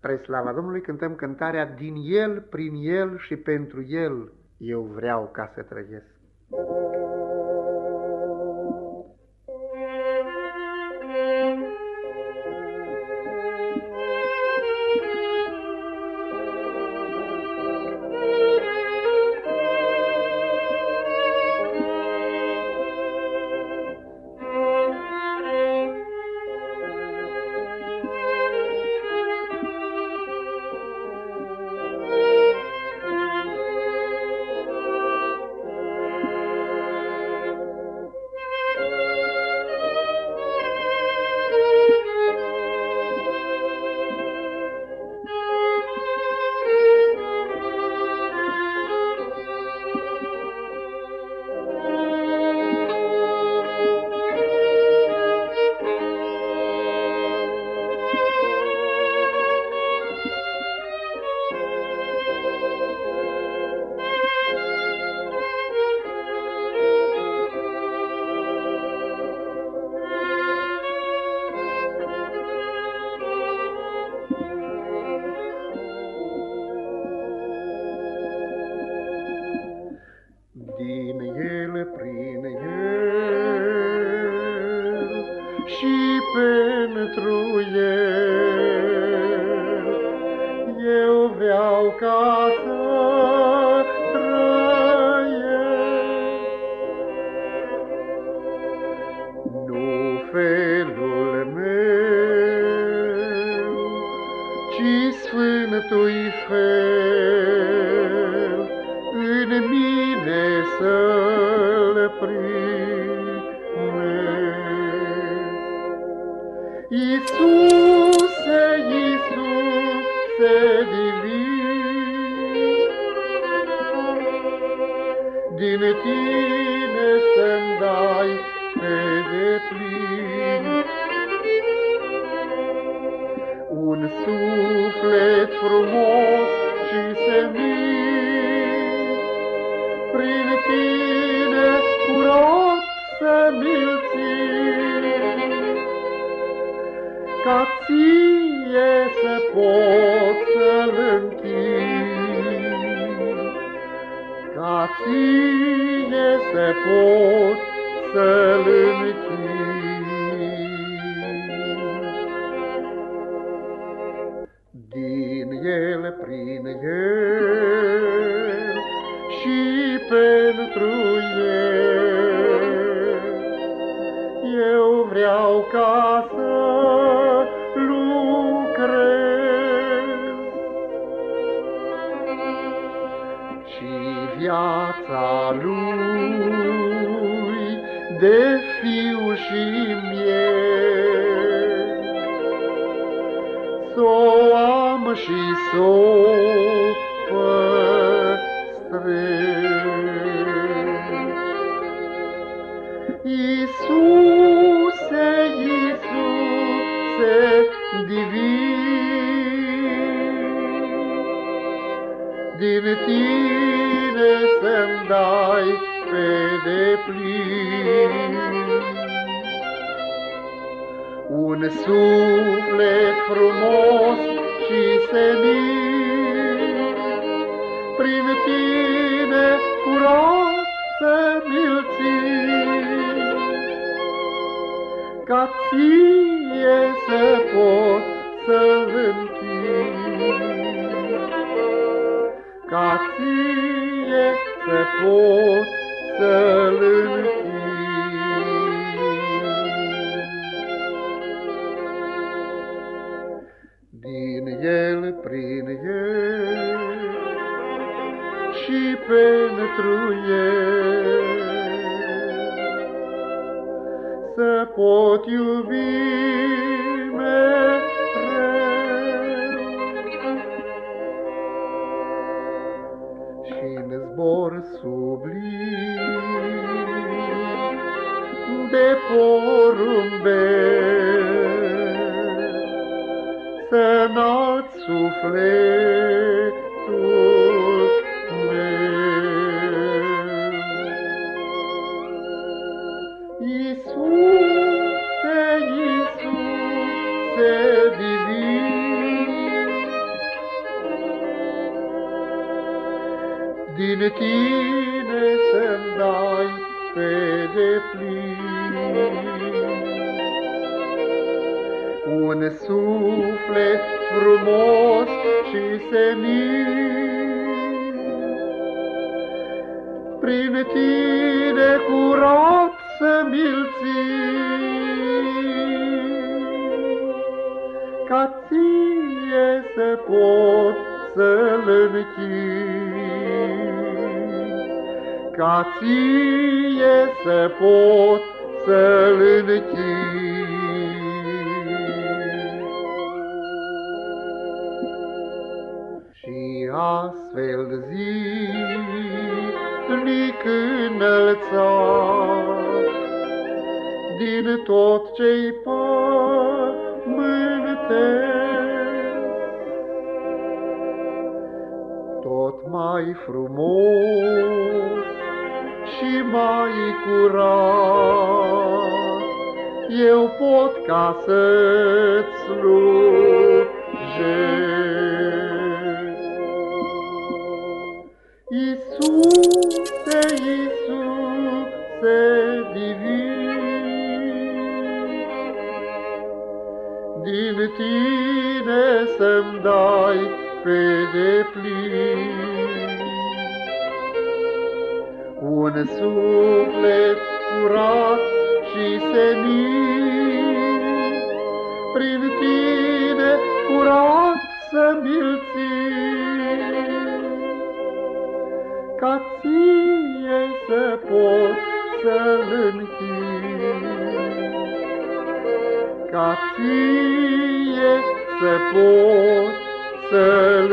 Spre slava Domnului cântăm cântarea Din El, prin El și pentru El eu vreau ca să trăiesc. Pentru el. Din tine să-mi dai pe deplin. Un suflet frumos și semin, prin tine curat să mi-l ca ție să pot ca ție să pot să-l Din el, prin el și pentru el, eu vreau ca să viața lui de fiu și mie. S-o am și s-o Iisuse, Iisuse, divin, din tine mine să-mi dai pe deplin. Un suflet frumos și senin, prin tine curat să mi-l ca ție să pot să-l ca ție mie să pot să-l Din el, prin el și pentru el. Să pot iubi zbor sublim de porumbel, să n sufletul din tine să-mi dai pe deplin. Un suflet frumos și senin, prin tine curat să mi-l ca ție să pot să-l ca ție să pot să-l Și astfel zilnic înălțat din tot ce-i pământesc, mai frumos și mai curat. Eu pot ca să-ți slujesc. Iisuse, Iisuse divin, din tine să-mi dai pe deplin. Un suflet curat și senin, prin tine curat să mi-l ca ție să pot să-l ca ție să pot să-l